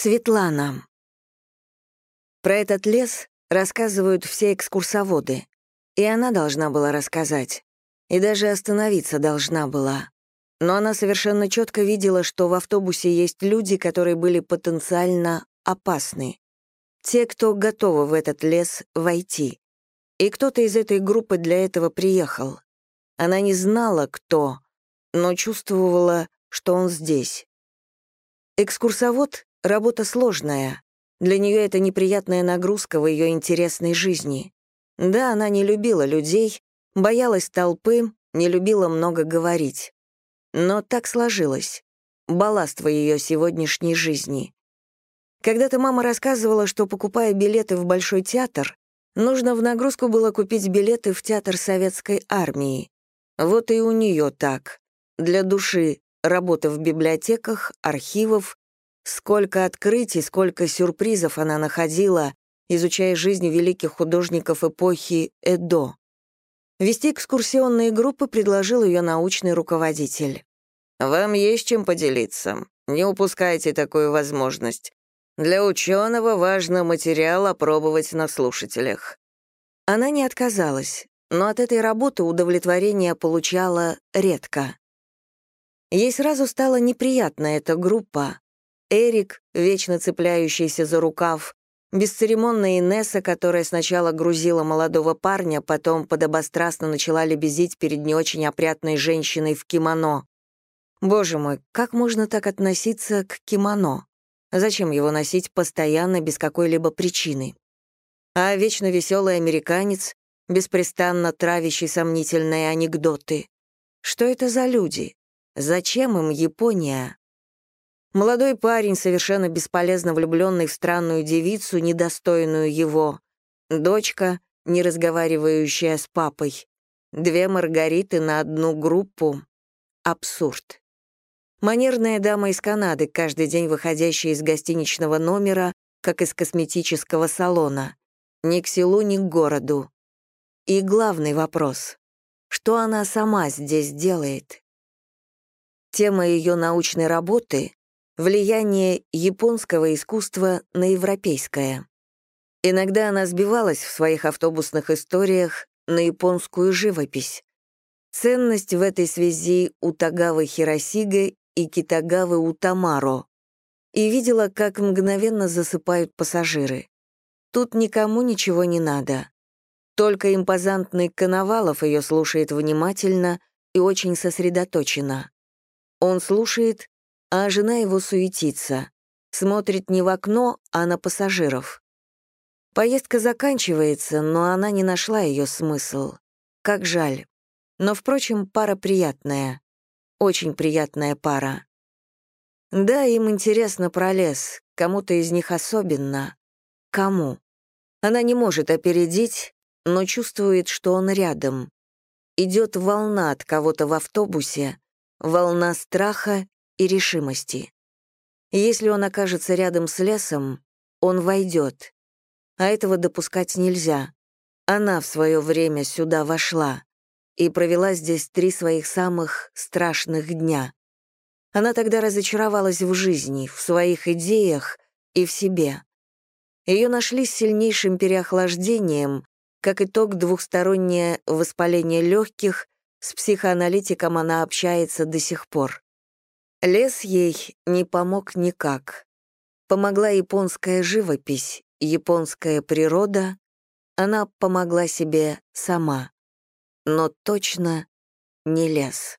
Светлана. Про этот лес рассказывают все экскурсоводы. И она должна была рассказать. И даже остановиться должна была. Но она совершенно четко видела, что в автобусе есть люди, которые были потенциально опасны. Те, кто готовы в этот лес войти. И кто-то из этой группы для этого приехал. Она не знала, кто, но чувствовала, что он здесь. Экскурсовод — работа сложная. Для нее это неприятная нагрузка в ее интересной жизни. Да, она не любила людей, боялась толпы, не любила много говорить. Но так сложилось. Балласт в ее сегодняшней жизни. Когда-то мама рассказывала, что, покупая билеты в Большой театр, нужно в нагрузку было купить билеты в театр советской армии. Вот и у нее так. Для души работа в библиотеках, архивов, сколько открытий, сколько сюрпризов она находила, изучая жизнь великих художников эпохи Эдо. Вести экскурсионные группы предложил ее научный руководитель. «Вам есть чем поделиться. Не упускайте такую возможность. Для ученого важно материал опробовать на слушателях». Она не отказалась, но от этой работы удовлетворение получала редко. Ей сразу стала неприятна эта группа. Эрик, вечно цепляющийся за рукав, бесцеремонная Инесса, которая сначала грузила молодого парня, потом подобострастно начала лебезить перед не очень опрятной женщиной в кимоно. Боже мой, как можно так относиться к кимоно? Зачем его носить постоянно, без какой-либо причины? А вечно веселый американец, беспрестанно травящий сомнительные анекдоты. Что это за люди? Зачем им Япония? Молодой парень, совершенно бесполезно влюбленный в странную девицу, недостойную его. Дочка, не разговаривающая с папой. Две Маргариты на одну группу. Абсурд. Манерная дама из Канады, каждый день выходящая из гостиничного номера, как из косметического салона. Ни к селу, ни к городу. И главный вопрос. Что она сама здесь делает? Тема ее научной работы — влияние японского искусства на европейское. Иногда она сбивалась в своих автобусных историях на японскую живопись. Ценность в этой связи у Тагавы Хиросига и Китагавы у Тамаро. И видела, как мгновенно засыпают пассажиры. Тут никому ничего не надо. Только импозантный Коновалов ее слушает внимательно и очень сосредоточенно. Он слушает, а жена его суетится, смотрит не в окно, а на пассажиров. Поездка заканчивается, но она не нашла ее смысл. Как жаль. Но, впрочем, пара приятная. Очень приятная пара. Да, им интересно про лес, кому-то из них особенно. Кому? Она не может опередить, но чувствует, что он рядом. Идет волна от кого-то в автобусе, волна страха и решимости. Если он окажется рядом с лесом, он войдет. А этого допускать нельзя. Она в свое время сюда вошла и провела здесь три своих самых страшных дня. Она тогда разочаровалась в жизни, в своих идеях и в себе. Ее нашли с сильнейшим переохлаждением, как итог двухстороннее воспаление легких с психоаналитиком она общается до сих пор. Лес ей не помог никак. Помогла японская живопись, японская природа, она помогла себе сама. Но точно не лес.